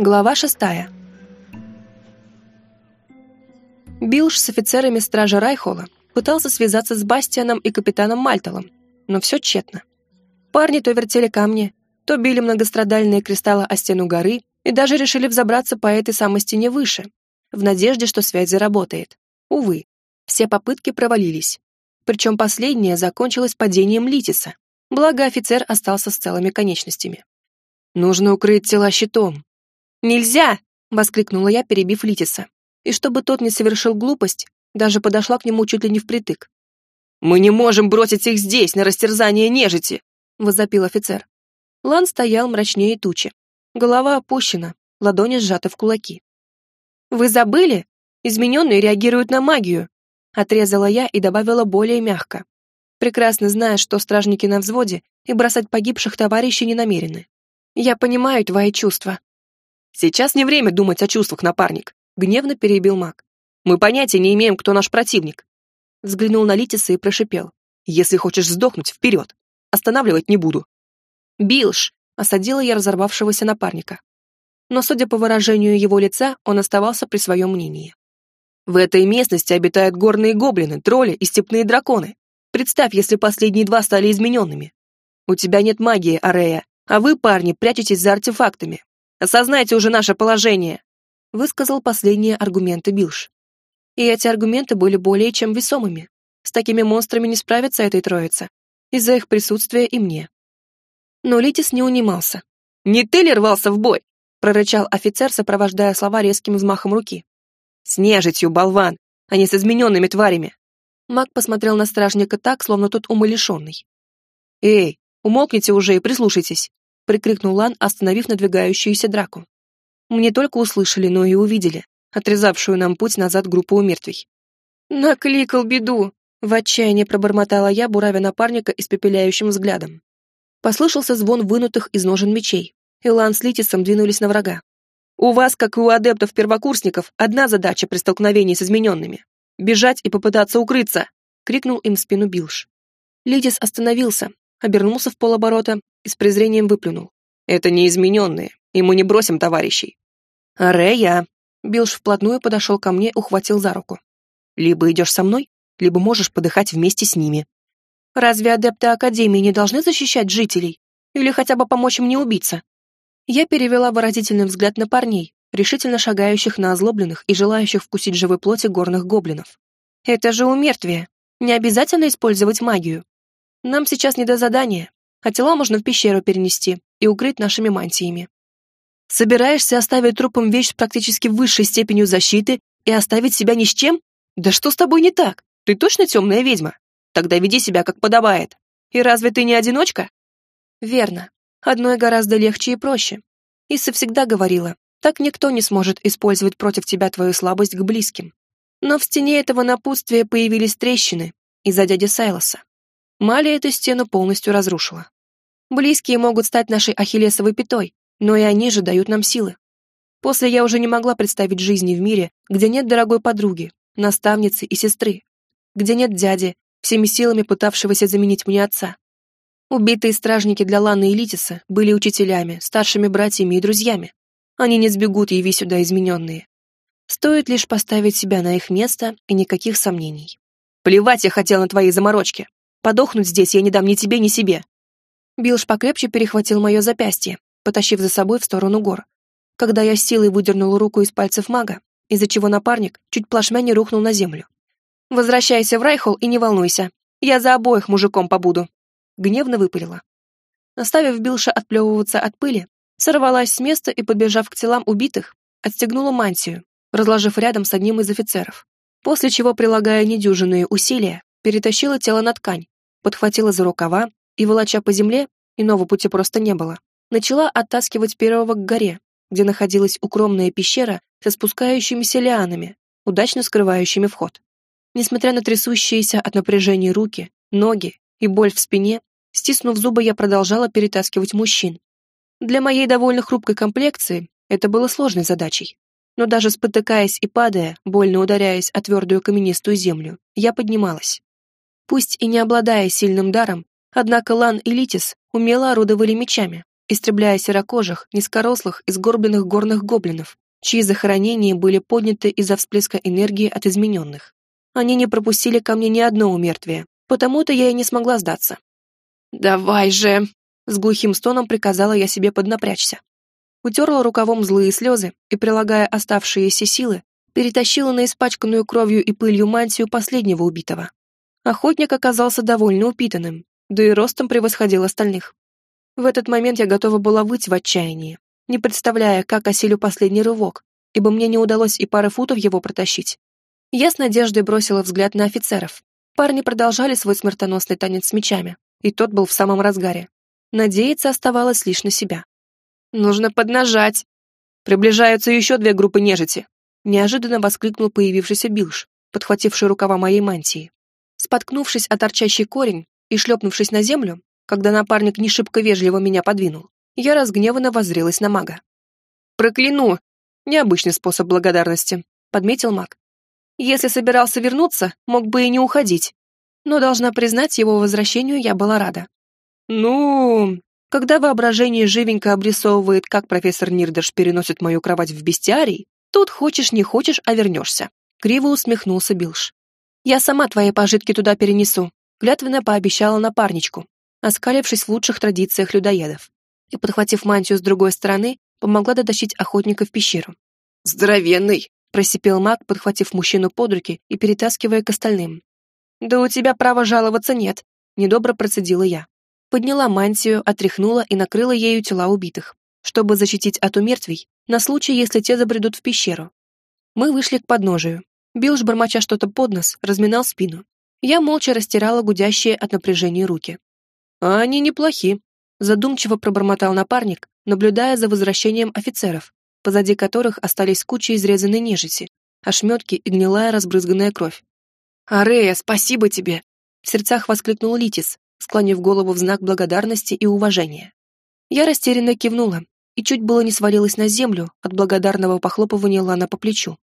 Глава шестая. Билш с офицерами стражи Райхола пытался связаться с Бастианом и капитаном Мальталом, но все тщетно. Парни то вертели камни, то били многострадальные кристаллы о стену горы и даже решили взобраться по этой самой стене выше, в надежде, что связь заработает. Увы, все попытки провалились. Причем последняя закончилась падением Литиса, благо офицер остался с целыми конечностями. «Нужно укрыть тела щитом». «Нельзя!» — воскликнула я, перебив Литиса. И чтобы тот не совершил глупость, даже подошла к нему чуть ли не впритык. «Мы не можем бросить их здесь, на растерзание нежити!» — возопил офицер. Лан стоял мрачнее тучи. Голова опущена, ладони сжаты в кулаки. «Вы забыли? Измененные реагируют на магию!» Отрезала я и добавила более мягко. Прекрасно зная, что стражники на взводе и бросать погибших товарищей не намерены. Я понимаю твои чувства. Сейчас не время думать о чувствах, напарник, гневно перебил маг. Мы понятия не имеем, кто наш противник. Взглянул на Литиса и прошипел. Если хочешь сдохнуть, вперед. Останавливать не буду. Билш, осадила я разорвавшегося напарника. Но, судя по выражению его лица, он оставался при своем мнении. В этой местности обитают горные гоблины, тролли и степные драконы. Представь, если последние два стали измененными. У тебя нет магии, Арея, а вы, парни, прячетесь за артефактами. Осознайте уже наше положение!» Высказал последние аргументы Билш. И эти аргументы были более чем весомыми. С такими монстрами не справится этой троица. Из-за их присутствия и мне. Но Литис не унимался. «Не ты ли рвался в бой?» прорычал офицер, сопровождая слова резким взмахом руки. «С нежитью, болван, а не с измененными тварями!» Маг посмотрел на стражника так, словно тот умалишенный. «Эй, умолкните уже и прислушайтесь!» Прикрикнул Лан, остановив надвигающуюся драку. Мы не только услышали, но и увидели, отрезавшую нам путь назад группу умертвий. «Накликал беду!» — в отчаянии пробормотала я, буравя напарника испепеляющим взглядом. Послышался звон вынутых из ножен мечей, и Лан с Литисом двинулись на врага. «У вас, как и у адептов-первокурсников, одна задача при столкновении с измененными — бежать и попытаться укрыться!» — крикнул им в спину Билш. Литис остановился, обернулся в полоборота и с презрением выплюнул. «Это не измененные, и мы не бросим товарищей». «Арея!» Билш вплотную подошел ко мне, ухватил за руку. «Либо идешь со мной, либо можешь подыхать вместе с ними». «Разве адепты Академии не должны защищать жителей? Или хотя бы помочь им не убиться?» Я перевела выразительный взгляд на парней, решительно шагающих на озлобленных и желающих вкусить живой плоти горных гоблинов. «Это же умертвие. Не обязательно использовать магию. Нам сейчас не до задания, а тела можно в пещеру перенести и укрыть нашими мантиями. Собираешься оставить трупам вещь с практически высшей степенью защиты и оставить себя ни с чем? Да что с тобой не так? Ты точно темная ведьма? Тогда веди себя как подобает. И разве ты не одиночка? Верно. Одной гораздо легче и проще. Иса всегда говорила, так никто не сможет использовать против тебя твою слабость к близким. Но в стене этого напутствия появились трещины из-за дяди Сайлоса. Мали эту стену полностью разрушила. Близкие могут стать нашей ахиллесовой пятой, но и они же дают нам силы. После я уже не могла представить жизни в мире, где нет дорогой подруги, наставницы и сестры, где нет дяди, всеми силами пытавшегося заменить мне отца. Убитые стражники для Ланы и Литиса были учителями, старшими братьями и друзьями. Они не сбегут, яви сюда измененные. Стоит лишь поставить себя на их место, и никаких сомнений. Плевать я хотел на твои заморочки. Подохнуть здесь я не дам ни тебе, ни себе». Билш покрепче перехватил мое запястье, потащив за собой в сторону гор. Когда я силой выдернула руку из пальцев мага, из-за чего напарник чуть плашмя не рухнул на землю. «Возвращайся в Райхол и не волнуйся. Я за обоих мужиком побуду». Гневно выпалила. Оставив Билша отплевываться от пыли, сорвалась с места и, подбежав к телам убитых, отстегнула мантию, разложив рядом с одним из офицеров, после чего, прилагая недюжинные усилия, перетащила тело на ткань, подхватила за рукава и, волоча по земле, иного пути просто не было, начала оттаскивать первого к горе, где находилась укромная пещера со спускающимися лианами, удачно скрывающими вход. Несмотря на трясущиеся от напряжения руки, ноги и боль в спине, стиснув зубы, я продолжала перетаскивать мужчин. Для моей довольно хрупкой комплекции это было сложной задачей. Но даже спотыкаясь и падая, больно ударяясь о твердую каменистую землю, я поднималась. Пусть и не обладая сильным даром, однако Лан и Литис умело орудовали мечами истребляя серокожих, низкорослых и сгорбленных горных гоблинов, чьи захоронения были подняты из-за всплеска энергии от измененных. Они не пропустили ко мне ни одно умертвие, потому-то я и не смогла сдаться. «Давай же!» — с глухим стоном приказала я себе поднапрячься. Утерла рукавом злые слезы и, прилагая оставшиеся силы, перетащила на испачканную кровью и пылью мантию последнего убитого. Охотник оказался довольно упитанным, да и ростом превосходил остальных. В этот момент я готова была выйти в отчаянии, не представляя, как осилю последний рывок, ибо мне не удалось и пары футов его протащить. Я с надеждой бросила взгляд на офицеров. Парни продолжали свой смертоносный танец с мечами, и тот был в самом разгаре. Надеяться оставалось лишь на себя. «Нужно поднажать!» «Приближаются еще две группы нежити!» Неожиданно воскликнул появившийся Билш, подхвативший рукава моей мантии. Споткнувшись о торчащий корень и шлепнувшись на землю, когда напарник не шибко вежливо меня подвинул, я разгневанно воззрелась на мага. «Прокляну! Необычный способ благодарности», — подметил маг. «Если собирался вернуться, мог бы и не уходить. Но, должна признать, его возвращению я была рада». «Ну...» Когда воображение живенько обрисовывает, как профессор Нирдаш переносит мою кровать в бестиарий, тут хочешь не хочешь, а вернешься. Криво усмехнулся Билш. «Я сама твои пожитки туда перенесу», клятвенно пообещала напарничку, оскалившись в лучших традициях людоедов, и, подхватив мантию с другой стороны, помогла дотащить охотника в пещеру. «Здоровенный!» — просипел маг, подхватив мужчину под руки и перетаскивая к остальным. «Да у тебя права жаловаться нет», — недобро процедила я. Подняла мантию, отряхнула и накрыла ею тела убитых, чтобы защитить от умертвий на случай, если те забредут в пещеру. Мы вышли к подножию. Билж, бормоча что-то под нос, разминал спину. Я молча растирала гудящие от напряжения руки. «А они неплохи», — задумчиво пробормотал напарник, наблюдая за возвращением офицеров, позади которых остались кучи изрезанной нежити, ошметки и гнилая разбрызганная кровь. «Арея, спасибо тебе!» — в сердцах воскликнул Литис, склонив голову в знак благодарности и уважения. Я растерянно кивнула и чуть было не свалилась на землю от благодарного похлопывания Лана по плечу.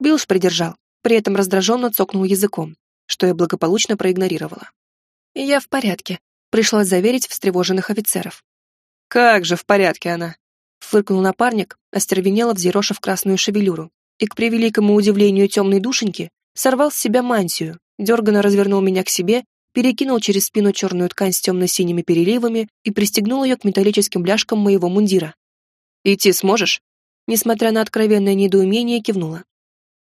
Билш придержал, при этом раздраженно цокнул языком, что я благополучно проигнорировала. «Я в порядке», — пришлось заверить встревоженных офицеров. «Как же в порядке она?» — фыркнул напарник, остервенело взъерошив красную шевелюру, и, к превеликому удивлению темной душеньки, сорвал с себя мантию, дерганно развернул меня к себе перекинул через спину черную ткань с темно-синими переливами и пристегнул ее к металлическим бляшкам моего мундира. «Идти сможешь?» Несмотря на откровенное недоумение, кивнула.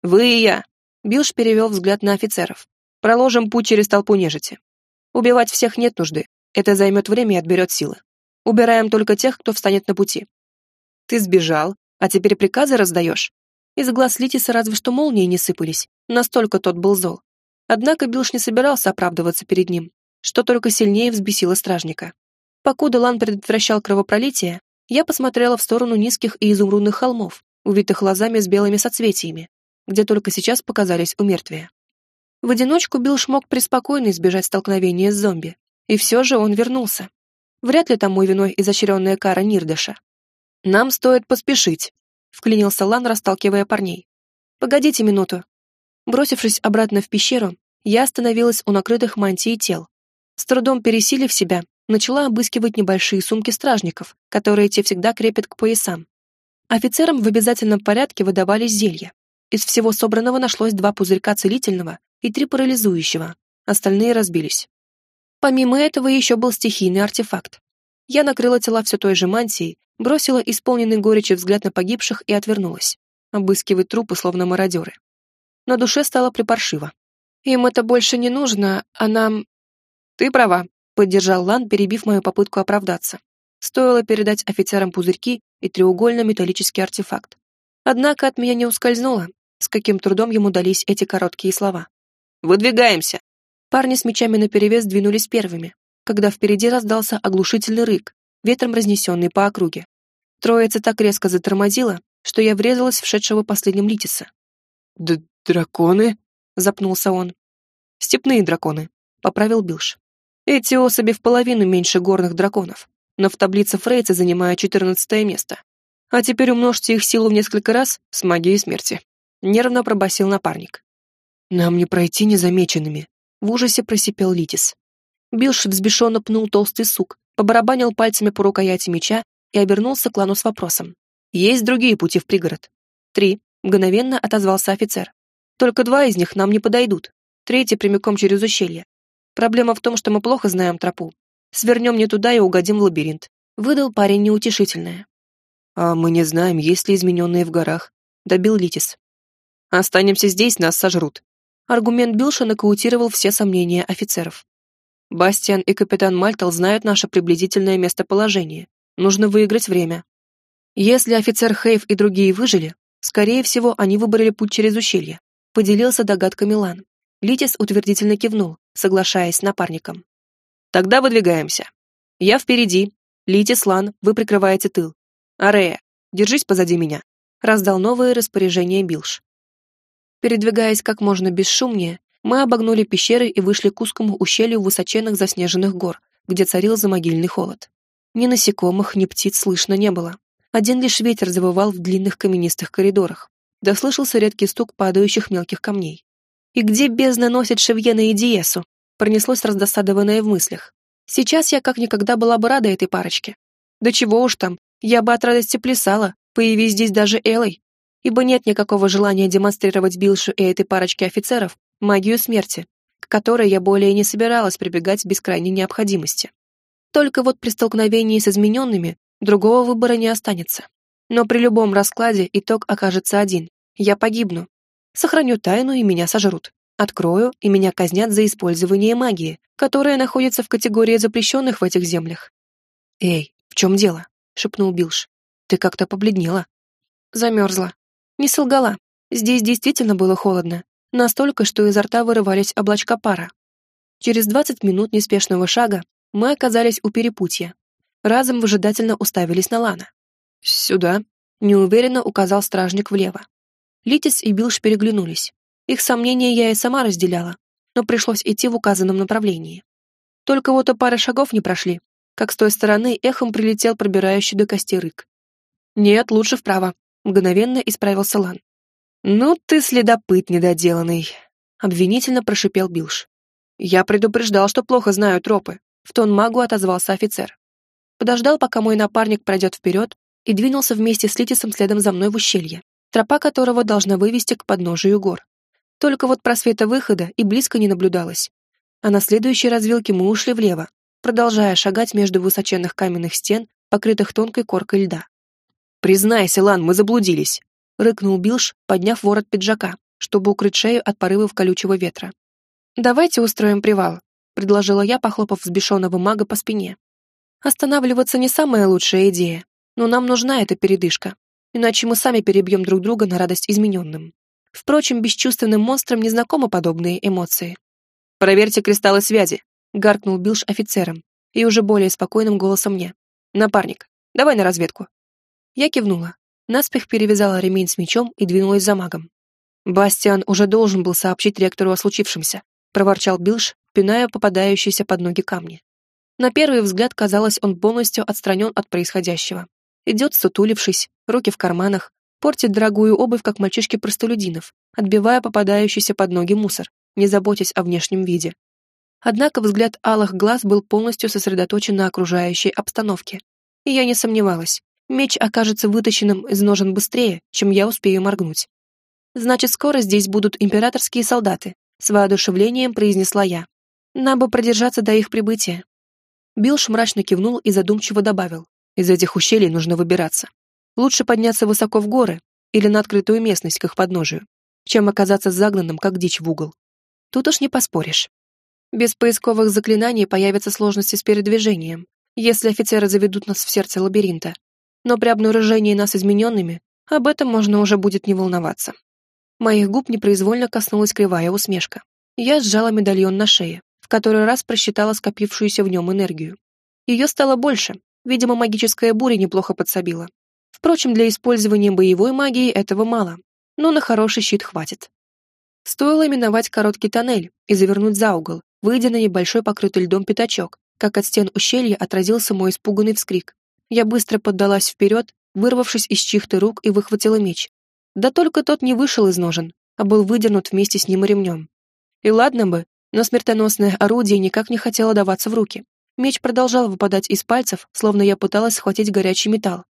«Вы и я!» Билш перевел взгляд на офицеров. «Проложим путь через толпу нежити. Убивать всех нет нужды. Это займет время и отберет силы. Убираем только тех, кто встанет на пути. Ты сбежал, а теперь приказы раздаешь?» Из глаз Литиса разве что молнии не сыпались, настолько тот был зол. Однако Билш не собирался оправдываться перед ним, что только сильнее взбесило стражника. Покуда Лан предотвращал кровопролитие, я посмотрела в сторону низких и изумрудных холмов, увитых лозами с белыми соцветиями, где только сейчас показались умертвия. В одиночку Билш мог преспокойно избежать столкновения с зомби, и все же он вернулся. Вряд ли тому виной изощренная кара Нирдаша. «Нам стоит поспешить», — вклинился Лан, расталкивая парней. «Погодите минуту». Бросившись обратно в пещеру, я остановилась у накрытых мантий тел. С трудом пересилив себя, начала обыскивать небольшие сумки стражников, которые те всегда крепят к поясам. Офицерам в обязательном порядке выдавались зелья. Из всего собранного нашлось два пузырька целительного и три парализующего, остальные разбились. Помимо этого еще был стихийный артефакт. Я накрыла тела все той же мантией, бросила исполненный горечи взгляд на погибших и отвернулась, обыскивать трупы, словно мародеры. На душе стало припаршиво. Им это больше не нужно, а нам... Ты права, поддержал Лан, перебив мою попытку оправдаться. Стоило передать офицерам пузырьки и треугольно-металлический артефакт. Однако от меня не ускользнуло, с каким трудом ему дались эти короткие слова. «Выдвигаемся!» Парни с мечами наперевес двинулись первыми, когда впереди раздался оглушительный рык, ветром разнесенный по округе. Троица так резко затормозила, что я врезалась в шедшего последним Литиса. «Д «Драконы?» запнулся он. «Степные драконы», — поправил Билш. «Эти особи в половину меньше горных драконов, но в таблице Фрейца занимают четырнадцатое место. А теперь умножьте их силу в несколько раз с магией смерти», — нервно пробасил напарник. «Нам не пройти незамеченными», — в ужасе просипел Литис. Билш взбешенно пнул толстый сук, побарабанил пальцами по рукояти меча и обернулся к клану с вопросом. «Есть другие пути в пригород?» «Три», — мгновенно отозвался офицер. «Только два из них нам не подойдут. Третий прямиком через ущелье. Проблема в том, что мы плохо знаем тропу. Свернем не туда и угодим в лабиринт», — выдал парень неутешительное. «А мы не знаем, есть ли измененные в горах», — добил Литис. «Останемся здесь, нас сожрут». Аргумент Билша нокаутировал все сомнения офицеров. «Бастиан и капитан Мальтал знают наше приблизительное местоположение. Нужно выиграть время. Если офицер Хейв и другие выжили, скорее всего, они выбрали путь через ущелье», — поделился догадками Лан. Литис утвердительно кивнул, соглашаясь с напарником. «Тогда выдвигаемся. Я впереди. Литис, Лан, вы прикрываете тыл. «Арея, держись позади меня», — раздал новое распоряжение Билш. Передвигаясь как можно бесшумнее, мы обогнули пещеры и вышли к узкому ущелью высоченных заснеженных гор, где царил замогильный холод. Ни насекомых, ни птиц слышно не было. Один лишь ветер завывал в длинных каменистых коридорах. Да слышался редкий стук падающих мелких камней. «И где бездна носит Шевьена и Диесу?» пронеслось раздосадованное в мыслях. Сейчас я как никогда была бы рада этой парочке. Да чего уж там, я бы от радости плясала, появись здесь даже Элой, ибо нет никакого желания демонстрировать Билшу и этой парочке офицеров магию смерти, к которой я более не собиралась прибегать без крайней необходимости. Только вот при столкновении с измененными другого выбора не останется. Но при любом раскладе итог окажется один. Я погибну. Сохраню тайну, и меня сожрут. Открою, и меня казнят за использование магии, которая находится в категории запрещенных в этих землях. Эй, в чем дело? шепнул Билш. «Ты как-то побледнела». Замерзла. Не солгала. Здесь действительно было холодно. Настолько, что изо рта вырывались облачка пара. Через двадцать минут неспешного шага мы оказались у перепутья. Разом выжидательно уставились на Лана. «Сюда», — неуверенно указал стражник влево. Литис и Билш переглянулись. Их сомнения я и сама разделяла, но пришлось идти в указанном направлении. Только вот и пары шагов не прошли, как с той стороны эхом прилетел пробирающий до кости рык. «Нет, лучше вправо», — мгновенно исправился Лан. «Ну ты следопыт недоделанный», — обвинительно прошипел Билш. «Я предупреждал, что плохо знаю тропы», — в тон магу отозвался офицер. Подождал, пока мой напарник пройдет вперед, и двинулся вместе с Литисом следом за мной в ущелье, тропа которого должна вывести к подножию гор. Только вот просвета выхода и близко не наблюдалось. А на следующей развилке мы ушли влево, продолжая шагать между высоченных каменных стен, покрытых тонкой коркой льда. «Признайся, Лан, мы заблудились!» — рыкнул Билш, подняв ворот пиджака, чтобы укрыть шею от порывов колючего ветра. «Давайте устроим привал», — предложила я, похлопав взбешенного мага по спине. «Останавливаться не самая лучшая идея, но нам нужна эта передышка, иначе мы сами перебьем друг друга на радость измененным. Впрочем, бесчувственным монстрам не знакомы подобные эмоции. Проверьте кристаллы связи, — гаркнул Билш офицером и уже более спокойным голосом мне. «Напарник, давай на разведку». Я кивнула, наспех перевязала ремень с мечом и двинулась за магом. «Бастиан уже должен был сообщить ректору о случившемся», — проворчал Билш, пиная попадающиеся под ноги камни. На первый взгляд казалось, он полностью отстранен от происходящего. Идет, сутулившись, руки в карманах, портит дорогую обувь, как мальчишки-простолюдинов, отбивая попадающийся под ноги мусор, не заботясь о внешнем виде. Однако взгляд алых глаз был полностью сосредоточен на окружающей обстановке. И я не сомневалась, меч окажется вытащенным из ножен быстрее, чем я успею моргнуть. «Значит, скоро здесь будут императорские солдаты», с воодушевлением произнесла я. «Нам бы продержаться до их прибытия». Билш мрачно кивнул и задумчиво добавил. «Из этих ущелий нужно выбираться. Лучше подняться высоко в горы или на открытую местность к их подножию, чем оказаться загнанным, как дичь в угол. Тут уж не поспоришь. Без поисковых заклинаний появятся сложности с передвижением, если офицеры заведут нас в сердце лабиринта. Но при обнаружении нас измененными, об этом можно уже будет не волноваться. Моих губ непроизвольно коснулась кривая усмешка. Я сжала медальон на шее, в который раз просчитала скопившуюся в нем энергию. Ее стало больше, видимо, магическая буря неплохо подсобила. Впрочем, для использования боевой магии этого мало, но на хороший щит хватит. Стоило миновать короткий тоннель и завернуть за угол, выйдя на небольшой покрытый льдом пятачок, как от стен ущелья отразился мой испуганный вскрик. Я быстро поддалась вперед, вырвавшись из чьих-то рук и выхватила меч. Да только тот не вышел из ножен, а был выдернут вместе с ним ремнем. И ладно бы, но смертоносное орудие никак не хотело даваться в руки. Меч продолжал выпадать из пальцев, словно я пыталась схватить горячий металл.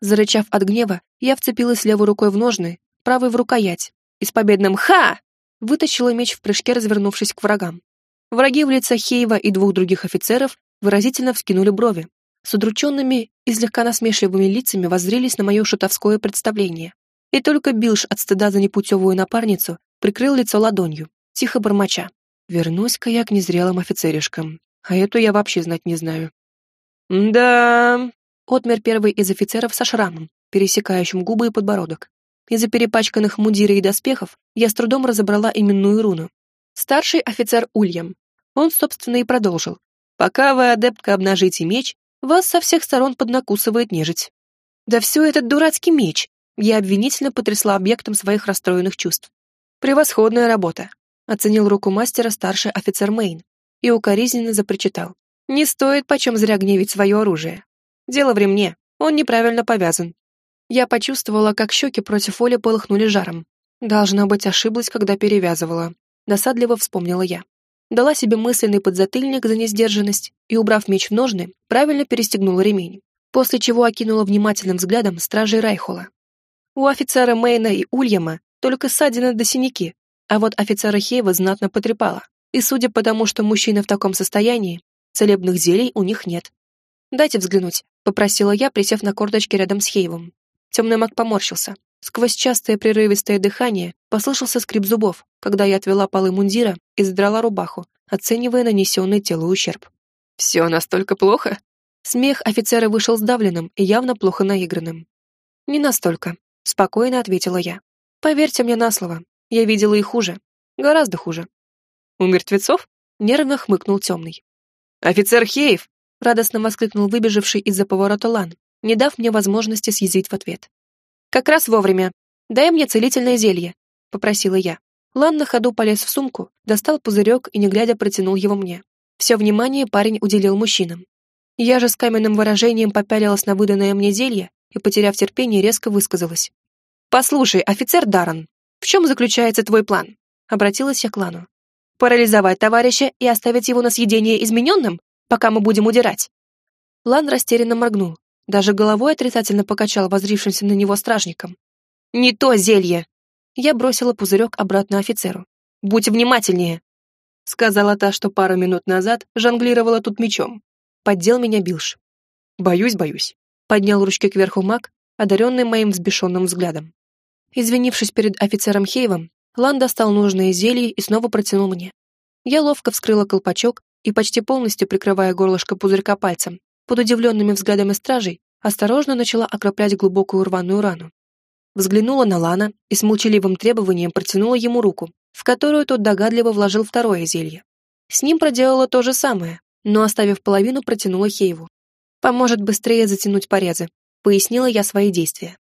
Зарычав от гнева, я вцепилась левой рукой в ножны, правой в рукоять, и с победным «Ха!» вытащила меч в прыжке, развернувшись к врагам. Враги в лице Хейва и двух других офицеров выразительно вскинули брови, с удрученными и слегка насмешливыми лицами воззрелись на мое шутовское представление. И только Билш от стыда за непутевую напарницу прикрыл лицо ладонью, тихо бормоча. «Вернусь-ка я к незрелым офицеришкам, а эту я вообще знать не знаю». «Да...» — отмер первый из офицеров со шрамом, пересекающим губы и подбородок. Из-за перепачканных мундира и доспехов я с трудом разобрала именную руну. Старший офицер Ульям. Он, собственно, и продолжил. «Пока вы, адептка, обнажите меч, вас со всех сторон поднакусывает нежить». «Да все этот дурацкий меч!» Я обвинительно потрясла объектом своих расстроенных чувств. «Превосходная работа», — оценил руку мастера старший офицер Мейн и укоризненно запричитал. «Не стоит почем зря гневить свое оружие. Дело в ремне, он неправильно повязан. Я почувствовала, как щеки против воли полыхнули жаром. Должна быть, ошиблась, когда перевязывала. Досадливо вспомнила я. Дала себе мысленный подзатыльник за несдержанность и, убрав меч в ножны, правильно перестегнула ремень, после чего окинула внимательным взглядом стражей Райхола. У офицера Мейна и Ульяма только ссадины до синяки, а вот офицера Хейва знатно потрепала. И судя по тому, что мужчина в таком состоянии, целебных зелий у них нет. «Дайте взглянуть», — попросила я, присев на корточки рядом с Хейвом. Темный маг поморщился. Сквозь частое прерывистое дыхание послышался скрип зубов, когда я отвела полы мундира и задрала рубаху, оценивая нанесенный телу ущерб. «Все настолько плохо?» Смех офицера вышел сдавленным и явно плохо наигранным. «Не настолько», — спокойно ответила я. «Поверьте мне на слово, я видела и хуже. Гораздо хуже». «У мертвецов?» — нервно хмыкнул темный. «Офицер Хеев!» — радостно воскликнул выбежавший из-за поворота Лан, не дав мне возможности съязвить в ответ. «Как раз вовремя. Дай мне целительное зелье», — попросила я. Лан на ходу полез в сумку, достал пузырек и, не глядя, протянул его мне. Все внимание парень уделил мужчинам. Я же с каменным выражением попялилась на выданное мне зелье и, потеряв терпение, резко высказалась. «Послушай, офицер Даррен, в чем заключается твой план?» Обратилась я к Лану. «Парализовать товарища и оставить его на съедение измененным, пока мы будем удирать?» Лан растерянно моргнул, даже головой отрицательно покачал возрившимся на него стражником. «Не то зелье!» Я бросила пузырек обратно офицеру. «Будь внимательнее!» Сказала та, что пару минут назад жонглировала тут мечом. Поддел меня Билш. «Боюсь, боюсь», — поднял ручки кверху маг, одаренный моим взбешенным взглядом. Извинившись перед офицером Хейвом, Лан достал нужное зелье и снова протянул мне. Я ловко вскрыла колпачок и, почти полностью прикрывая горлышко пузырька пальцем, под удивленными взглядами стражей, осторожно начала окроплять глубокую рваную рану. Взглянула на Лана и с молчаливым требованием протянула ему руку, в которую тот догадливо вложил второе зелье. С ним проделала то же самое, но, оставив половину, протянула Хейву. «Поможет быстрее затянуть порезы», — пояснила я свои действия.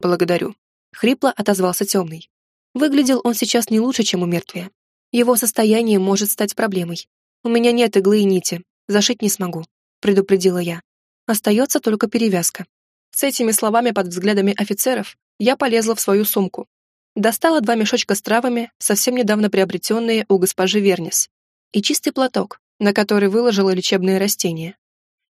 «Благодарю», — хрипло отозвался темный. Выглядел он сейчас не лучше, чем у мертвия. Его состояние может стать проблемой. У меня нет иглы и нити, зашить не смогу предупредила я. Остается только перевязка. С этими словами под взглядами офицеров я полезла в свою сумку. Достала два мешочка с травами, совсем недавно приобретенные у госпожи Вернис, и чистый платок, на который выложила лечебные растения.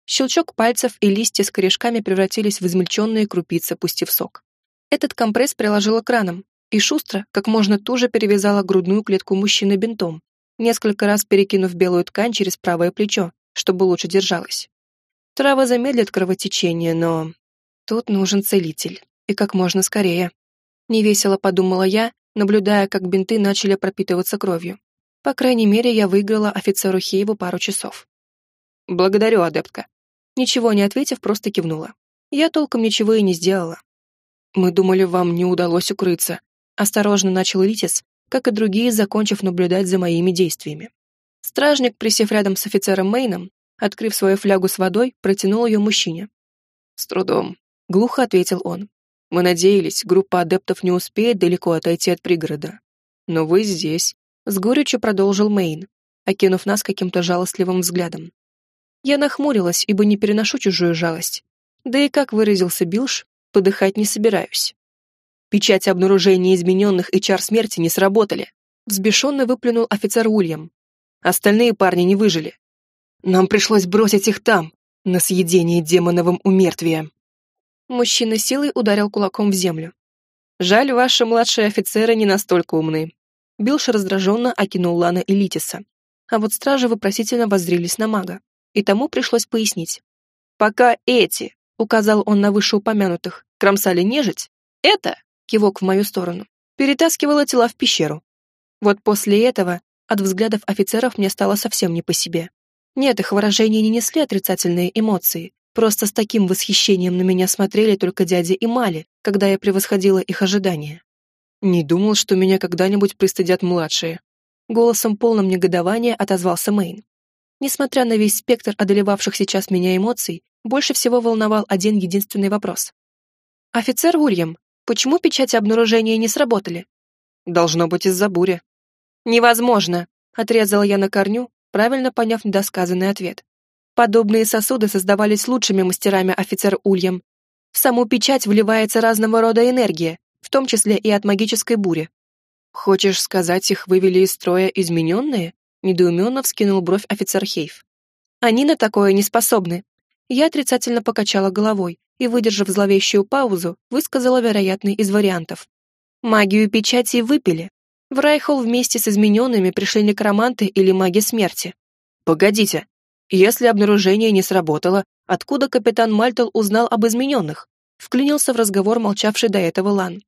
Щелчок пальцев и листья с корешками превратились в измельченные крупицы, пустив сок. Этот компресс приложила к ранам и шустро, как можно туже перевязала грудную клетку мужчины бинтом, несколько раз перекинув белую ткань через правое плечо, чтобы лучше держалась. Трава замедлит кровотечение, но... Тут нужен целитель. И как можно скорее. Невесело подумала я, наблюдая, как бинты начали пропитываться кровью. По крайней мере, я выиграла офицеру Хееву пару часов. «Благодарю, адептка». Ничего не ответив, просто кивнула. Я толком ничего и не сделала. «Мы думали, вам не удалось укрыться», — осторожно начал Литис, как и другие, закончив наблюдать за моими действиями. Стражник, присев рядом с офицером Мейном, открыв свою флягу с водой, протянул ее мужчине. «С трудом», — глухо ответил он. «Мы надеялись, группа адептов не успеет далеко отойти от пригорода. Но вы здесь», — с горечью продолжил Мейн, окинув нас каким-то жалостливым взглядом. Я нахмурилась, ибо не переношу чужую жалость. Да и, как выразился Билш, подыхать не собираюсь. Печать обнаружения измененных и чар смерти не сработали. Взбешенно выплюнул офицер Ульям, Остальные парни не выжили. Нам пришлось бросить их там, на съедение демоновым умертвием. Мужчина силой ударил кулаком в землю. Жаль, ваши младшие офицеры не настолько умны. Билш раздраженно окинул Лана и Литиса. А вот стражи вопросительно воззрились на мага. И тому пришлось пояснить. Пока эти, указал он на вышеупомянутых, кромсали нежить, это, кивок в мою сторону, перетаскивало тела в пещеру. Вот после этого от взглядов офицеров мне стало совсем не по себе. Нет, их выражения не несли отрицательные эмоции, просто с таким восхищением на меня смотрели только дядя и Мали, когда я превосходила их ожидания. Не думал, что меня когда-нибудь пристыдят младшие. Голосом полным негодования отозвался Мэйн. Несмотря на весь спектр одолевавших сейчас меня эмоций, больше всего волновал один единственный вопрос. «Офицер Ульям, почему печати обнаружения не сработали?» «Должно быть из-за бури». «Невозможно», — отрезала я на корню, правильно поняв недосказанный ответ. Подобные сосуды создавались лучшими мастерами офицер Ульям. В саму печать вливается разного рода энергия, в том числе и от магической бури. «Хочешь сказать, их вывели из строя измененные?» недоуменно вскинул бровь офицер Хейф. «Они на такое не способны». Я отрицательно покачала головой и, выдержав зловещую паузу, высказала вероятный из вариантов. Магию печати выпили. В Райхол вместе с измененными пришли некроманты или маги смерти. Погодите, если обнаружение не сработало, откуда капитан Мальтл узнал об измененных? Вклинился в разговор молчавший до этого Лан.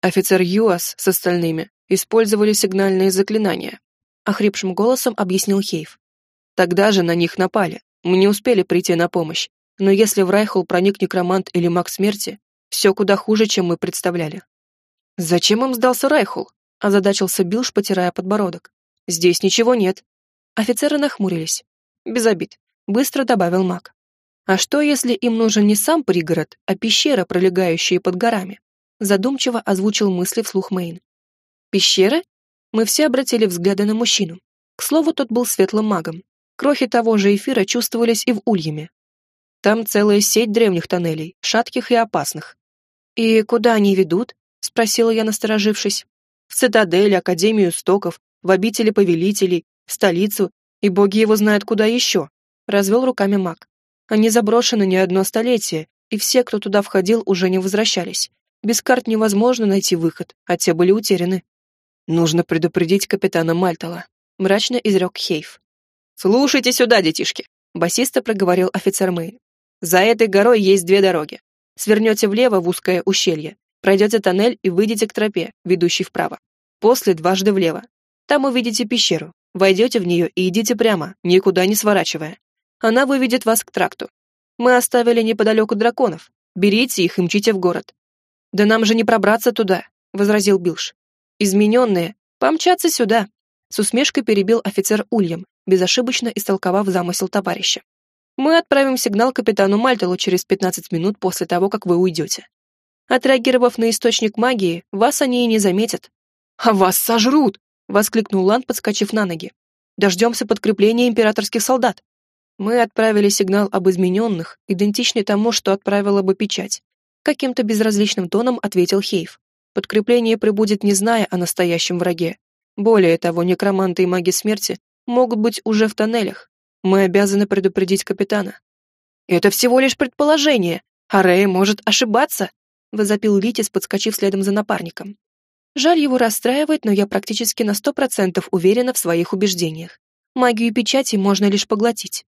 Офицер Юас с остальными использовали сигнальные заклинания. Охрипшим голосом объяснил Хейв. Тогда же на них напали. Мы не успели прийти на помощь. Но если в Райхол проник некромант или маг смерти, все куда хуже, чем мы представляли. «Зачем им сдался Райхол?» – озадачился Билш, потирая подбородок. «Здесь ничего нет». Офицеры нахмурились. Без обид. Быстро добавил маг. А что, если им нужен не сам пригород, а пещера, пролегающая под горами? Задумчиво озвучил мысли вслух Мэйн. Пещеры? Мы все обратили взгляды на мужчину. К слову, тот был светлым магом. Крохи того же эфира чувствовались и в ульяме. Там целая сеть древних тоннелей, шатких и опасных. «И куда они ведут?» — спросила я, насторожившись. «В цитадель, Академию стоков, в обители повелителей, столицу и боги его знают куда еще», — развел руками маг. «Они заброшены не одно столетие, и все, кто туда входил, уже не возвращались. Без карт невозможно найти выход, а те были утеряны». «Нужно предупредить капитана Мальтала», — мрачно изрек Хейв. «Слушайте сюда, детишки», — басиста проговорил офицер Мэйн. «За этой горой есть две дороги. Свернете влево в узкое ущелье, пройдете тоннель и выйдете к тропе, ведущей вправо. После дважды влево. Там увидите пещеру, Войдете в нее и идите прямо, никуда не сворачивая. Она выведет вас к тракту. Мы оставили неподалеку драконов. Берите их и мчите в город. Да нам же не пробраться туда, возразил Билш. Измененные, помчаться сюда. С усмешкой перебил офицер Ульям, безошибочно истолковав замысел товарища. Мы отправим сигнал капитану Мальтелу через 15 минут после того, как вы уйдете. Отреагировав на источник магии, вас они и не заметят. А вас сожрут! — воскликнул Лан, подскочив на ноги. «Дождемся подкрепления императорских солдат». Мы отправили сигнал об измененных, идентичный тому, что отправила бы печать. Каким-то безразличным тоном ответил Хейв. Подкрепление прибудет, не зная о настоящем враге. Более того, некроманты и маги смерти могут быть уже в тоннелях. Мы обязаны предупредить капитана. «Это всего лишь предположение, а Рэй может ошибаться», — возопил Литис, подскочив следом за напарником. Жаль его расстраивать, но я практически на сто процентов уверена в своих убеждениях. Магию печати можно лишь поглотить.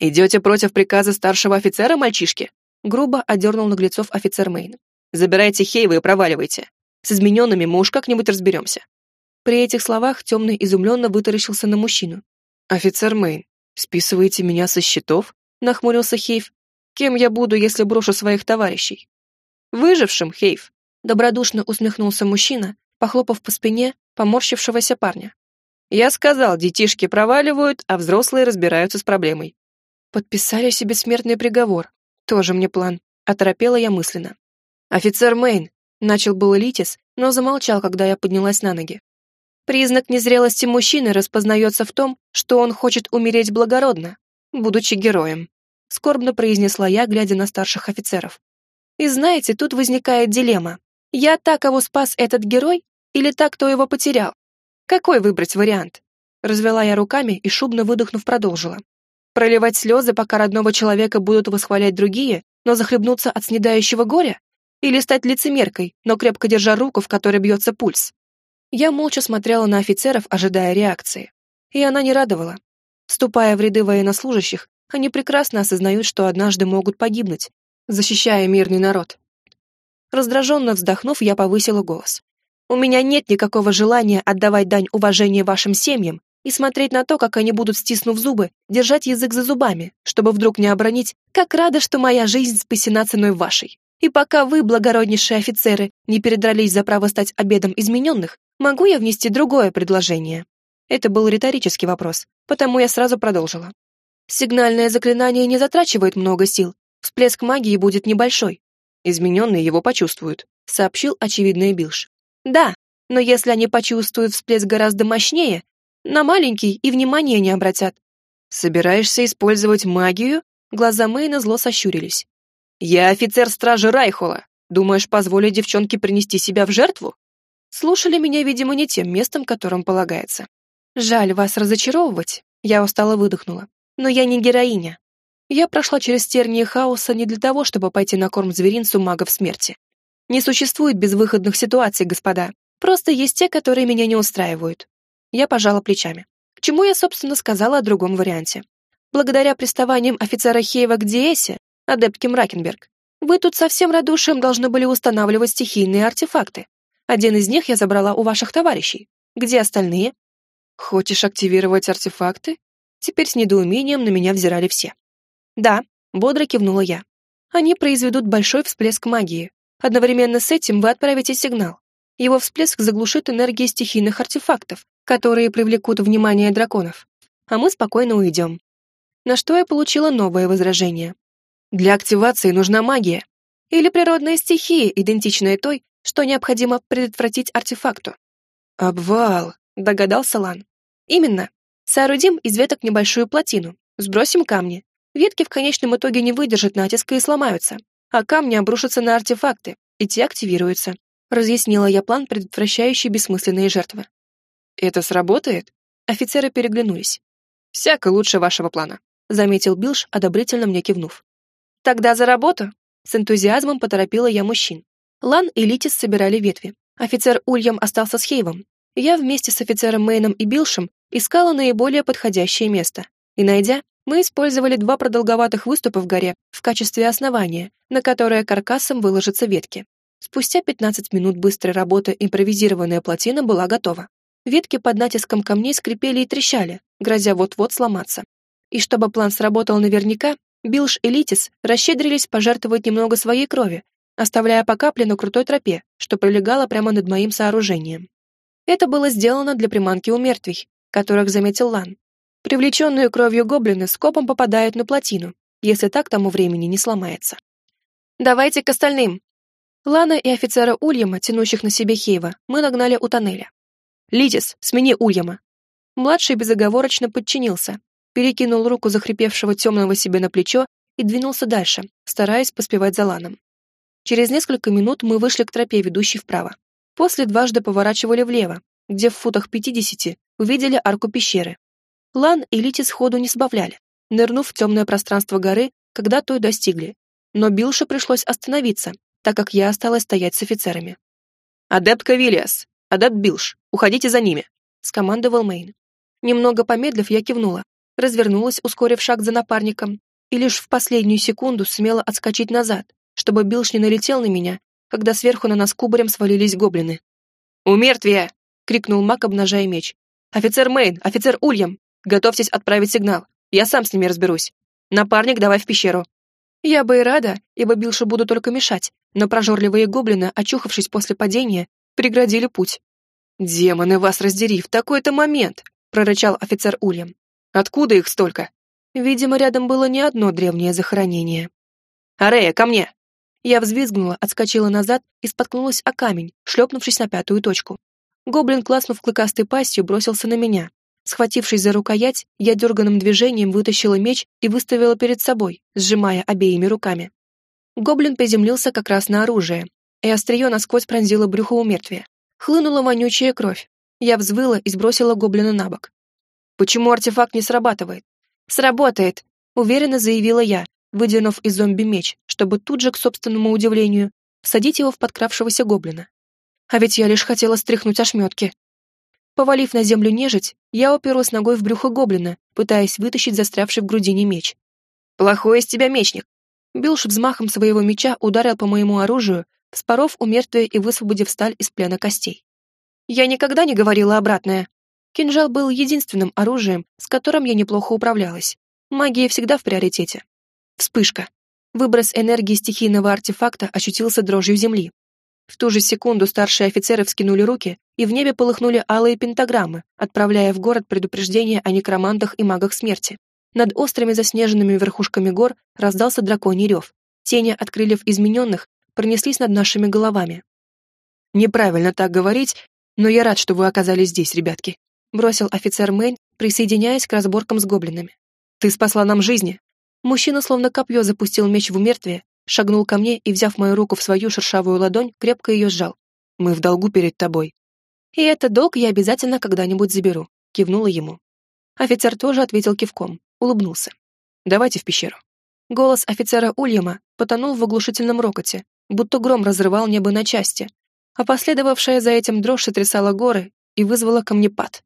«Идете против приказа старшего офицера, мальчишки?» Грубо одернул наглецов офицер Мейн. «Забирайте Хейва и проваливайте. С измененными мы уж как-нибудь разберемся». При этих словах темный изумленно вытаращился на мужчину. «Офицер Мейн, списываете меня со счетов?» Нахмурился Хейв. «Кем я буду, если брошу своих товарищей?» «Выжившим, Хейв», Добродушно усмехнулся мужчина, похлопав по спине поморщившегося парня. «Я сказал, детишки проваливают, а взрослые разбираются с проблемой». Подписали себе смертный приговор. Тоже мне план. Оторопела я мысленно. «Офицер Мэйн», — начал был Литис, но замолчал, когда я поднялась на ноги. Признак незрелости мужчины распознается в том, что он хочет умереть благородно, будучи героем. Скорбно произнесла я, глядя на старших офицеров. И знаете, тут возникает дилемма. Я та, кого спас этот герой, или та, кто его потерял? Какой выбрать вариант? Развела я руками и, шумно выдохнув, продолжила. Проливать слезы, пока родного человека будут восхвалять другие, но захлебнуться от снедающего горя? Или стать лицемеркой, но крепко держа руку, в которой бьется пульс? Я молча смотрела на офицеров, ожидая реакции. И она не радовала. Вступая в ряды военнослужащих, они прекрасно осознают, что однажды могут погибнуть, защищая мирный народ. Раздраженно вздохнув, я повысила голос. «У меня нет никакого желания отдавать дань уважения вашим семьям и смотреть на то, как они будут, стиснув зубы, держать язык за зубами, чтобы вдруг не обронить, как рада, что моя жизнь спасена ценой вашей. И пока вы, благороднейшие офицеры, не передрались за право стать обедом измененных, могу я внести другое предложение?» Это был риторический вопрос, потому я сразу продолжила. Сигнальное заклинание не затрачивает много сил, всплеск магии будет небольшой. Измененные его почувствуют, сообщил очевидный Билш. Да, но если они почувствуют всплеск гораздо мощнее, на маленький и внимания не обратят. Собираешься использовать магию? Глаза Мэйна зло сощурились. Я офицер стражи Райхола. Думаешь, позволить девчонке принести себя в жертву? Слушали меня, видимо, не тем местом, которым полагается. Жаль вас разочаровывать. Я устало выдохнула. Но я не героиня. Я прошла через тернии хаоса не для того, чтобы пойти на корм зверинцу магов смерти. Не существует безвыходных ситуаций, господа. Просто есть те, которые меня не устраивают. Я пожала плечами. К чему я, собственно, сказала о другом варианте? Благодаря приставаниям офицера Хейва к Диэсе, адептке Мракенберг, вы тут со всем радушием должны были устанавливать стихийные артефакты. Один из них я забрала у ваших товарищей. Где остальные? Хочешь активировать артефакты? Теперь с недоумением на меня взирали все. Да, бодро кивнула я. Они произведут большой всплеск магии. Одновременно с этим вы отправите сигнал. Его всплеск заглушит энергии стихийных артефактов, которые привлекут внимание драконов. А мы спокойно уйдем. На что я получила новое возражение. Для активации нужна магия. Или природная стихия, идентичная той, что необходимо предотвратить артефакту. «Обвал», — догадался Лан. «Именно. Соорудим из веток небольшую плотину, сбросим камни. Ветки в конечном итоге не выдержат натиска и сломаются, а камни обрушатся на артефакты, и те активируются разъяснила я план, предотвращающий бессмысленные жертвы. «Это сработает?» Офицеры переглянулись. «Всяко лучше вашего плана», заметил Билш, одобрительно мне кивнув. «Тогда за работу!» С энтузиазмом поторопила я мужчин. Лан и Литис собирали ветви. Офицер Ульям остался с Хейвом. Я вместе с офицером Мейном и Билшем искала наиболее подходящее место. И найдя, мы использовали два продолговатых выступа в горе в качестве основания, на которое каркасом выложатся ветки. Спустя 15 минут быстрой работы импровизированная плотина была готова. Ветки под натиском камней скрипели и трещали, грозя вот-вот сломаться. И чтобы план сработал наверняка, Билш и Литис расщедрились пожертвовать немного своей крови, оставляя по капле на крутой тропе, что пролегала прямо над моим сооружением. Это было сделано для приманки у мертвей, которых заметил Лан. Привлеченные кровью гоблины скопом попадают на плотину, если так тому времени не сломается. «Давайте к остальным!» Лана и офицера Ульяма, тянущих на себе Хейва, мы нагнали у тоннеля. «Литис, смени Ульяма!» Младший безоговорочно подчинился, перекинул руку захрипевшего темного себе на плечо и двинулся дальше, стараясь поспевать за Ланом. Через несколько минут мы вышли к тропе, ведущей вправо. После дважды поворачивали влево, где в футах пятидесяти увидели арку пещеры. Лан и Литис ходу не сбавляли, нырнув в темное пространство горы, когда той достигли. Но Билше пришлось остановиться, так как я осталась стоять с офицерами. «Адепт Кавилиас! Адепт Билш! Уходите за ними!» — скомандовал Мейн. Немного помедлив, я кивнула, развернулась, ускорив шаг за напарником, и лишь в последнюю секунду сумела отскочить назад, чтобы Билш не налетел на меня, когда сверху на нас кубарем свалились гоблины. «Умертвие!» — крикнул маг, обнажая меч. «Офицер Мейн! Офицер Ульям! Готовьтесь отправить сигнал! Я сам с ними разберусь! Напарник, давай в пещеру!» Я бы и рада, ибо Билшу буду только мешать, но прожорливые гоблины, очухавшись после падения, преградили путь. «Демоны, вас раздери, в такой-то момент!» — прорычал офицер Ульям. «Откуда их столько?» Видимо, рядом было не одно древнее захоронение. «Арея, ко мне!» Я взвизгнула, отскочила назад и споткнулась о камень, шлепнувшись на пятую точку. Гоблин, класнув клыкастой пастью, бросился на меня. Схватившись за рукоять, я дерганым движением вытащила меч и выставила перед собой, сжимая обеими руками. Гоблин приземлился как раз на оружие, и острие насквозь пронзило брюхо у мертвия. Хлынула вонючая кровь. Я взвыла и сбросила гоблина на бок. Почему артефакт не срабатывает? «Сработает», — уверенно заявила я, выдернув из зомби меч, чтобы тут же, к собственному удивлению, всадить его в подкравшегося гоблина. А ведь я лишь хотела стряхнуть ошметки. Повалив на землю нежить, я уперлась ногой в брюхо гоблина, пытаясь вытащить застрявший в грудине меч. «Плохой из тебя мечник!» Билш взмахом своего меча ударил по моему оружию, вспоров у и высвободив сталь из плена костей. Я никогда не говорила обратное. Кинжал был единственным оружием, с которым я неплохо управлялась. Магия всегда в приоритете. Вспышка. Выброс энергии стихийного артефакта ощутился дрожью земли. В ту же секунду старшие офицеры вскинули руки, и в небе полыхнули алые пентаграммы, отправляя в город предупреждение о некромантах и магах смерти. Над острыми заснеженными верхушками гор раздался драконий рев. Тени от крыльев измененных пронеслись над нашими головами. «Неправильно так говорить, но я рад, что вы оказались здесь, ребятки», бросил офицер Мэйн, присоединяясь к разборкам с гоблинами. «Ты спасла нам жизни». Мужчина словно копье запустил меч в умертвие, шагнул ко мне и, взяв мою руку в свою шершавую ладонь, крепко ее сжал. «Мы в долгу перед тобой». «И этот долг я обязательно когда-нибудь заберу», кивнула ему. Офицер тоже ответил кивком, улыбнулся. «Давайте в пещеру». Голос офицера Ульяма потонул в оглушительном рокоте, будто гром разрывал небо на части, а последовавшая за этим дрожь сотрясала горы и вызвала камнепад.